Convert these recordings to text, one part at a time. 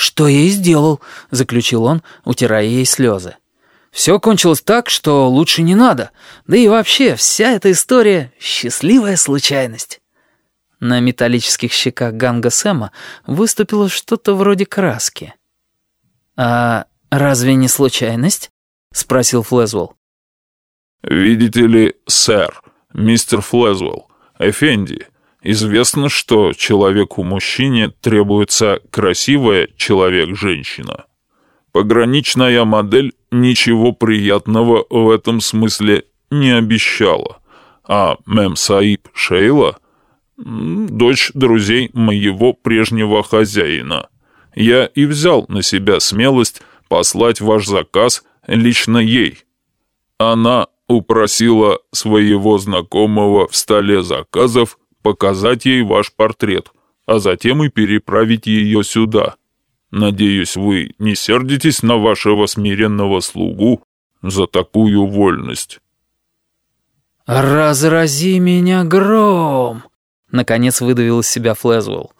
«Что я и сделал», — заключил он, утирая ей слезы. «Все кончилось так, что лучше не надо. Да и вообще, вся эта история — счастливая случайность». На металлических щеках Ганга Сэма выступило что-то вроде краски. «А разве не случайность?» — спросил Флезвелл. «Видите ли, сэр, мистер Флезвелл, Эфенди, известно, что человеку-мужчине требуется красивая человек-женщина. Пограничная модель ничего приятного в этом смысле не обещала, а Мем Саиб Шейла — дочь друзей моего прежнего хозяина. Я и взял на себя смелость послать ваш заказ лично ей. Она упросила своего знакомого в столе заказов показать ей ваш портрет, а затем и переправить ее сюда. Надеюсь, вы не сердитесь на вашего смиренного слугу за такую вольность». «Разрази меня гром!» — наконец выдавил из себя Флезвелл.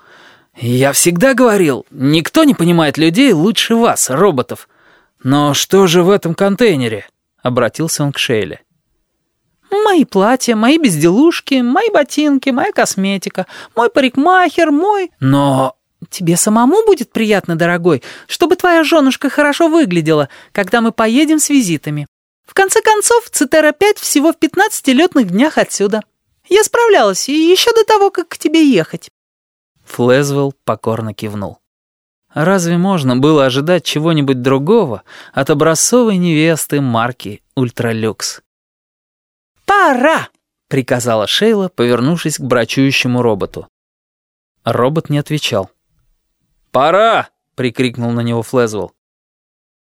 «Я всегда говорил, никто не понимает людей лучше вас, роботов. Но что же в этом контейнере?» — обратился он к Шейле. «Мои платья, мои безделушки, мои ботинки, моя косметика, мой парикмахер, мой...» «Но тебе самому будет приятно, дорогой, чтобы твоя женушка хорошо выглядела, когда мы поедем с визитами. В конце концов, Цитера-5 всего в 15 летных днях отсюда. Я справлялась, и еще до того, как к тебе ехать». Флезвелл покорно кивнул. Разве можно было ожидать чего-нибудь другого от образцовой невесты марки «Ультралюкс»? «Пора!» — приказала Шейла, повернувшись к брачующему роботу. Робот не отвечал. «Пора!» — прикрикнул на него Флезвелл.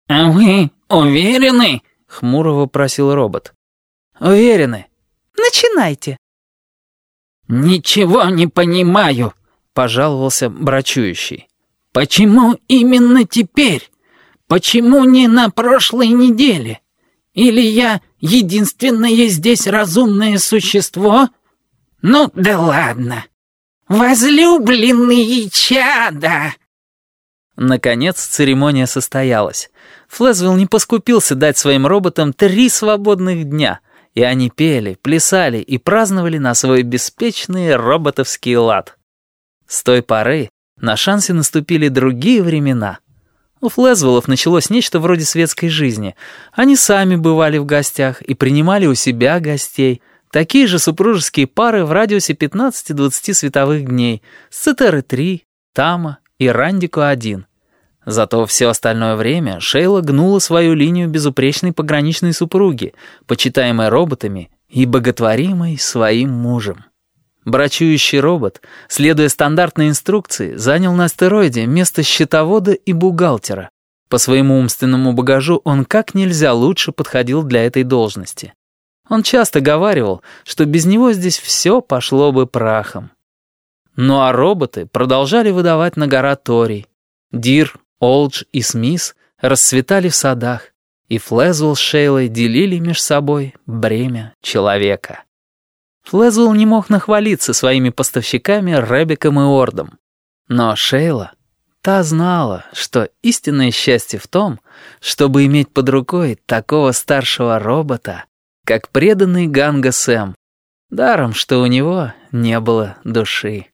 «А вы уверены?» — хмуро вопросил робот. «Уверены. Начинайте». «Ничего не понимаю», — пожаловался брачующий. Почему именно теперь? Почему не на прошлой неделе? Или я единственное здесь разумное существо? Ну да ладно. Возлюбленные чада!» Наконец церемония состоялась. Флезвилл не поскупился дать своим роботам три свободных дня, и они пели, плясали и праздновали на свой беспечный роботовский лад. С той поры на шансе наступили другие времена. У Флезвеллов началось нечто вроде светской жизни. Они сами бывали в гостях и принимали у себя гостей. Такие же супружеские пары в радиусе 15-20 световых дней с Цитеры-3, Тама и Рандико-1. Зато все остальное время Шейла гнула свою линию безупречной пограничной супруги, почитаемой роботами и боготворимой своим мужем. Брачующий робот, следуя стандартной инструкции, занял на астероиде место счетовода и бухгалтера. По своему умственному багажу он как нельзя лучше подходил для этой должности. Он часто говаривал, что без него здесь все пошло бы прахом. Ну а роботы продолжали выдавать на-гора торий. Дир, Олдж и Смис расцветали в садах, и Флезвелл с Шейлой делили между собой бремя человека. Флезвелл не мог нахвалиться своими поставщиками Ребеком и Ордом. Но Шейла, та знала, что истинное счастье в том, чтобы иметь под рукой такого старшего робота, как преданный Ганга Сэм, даром, что у него не было души.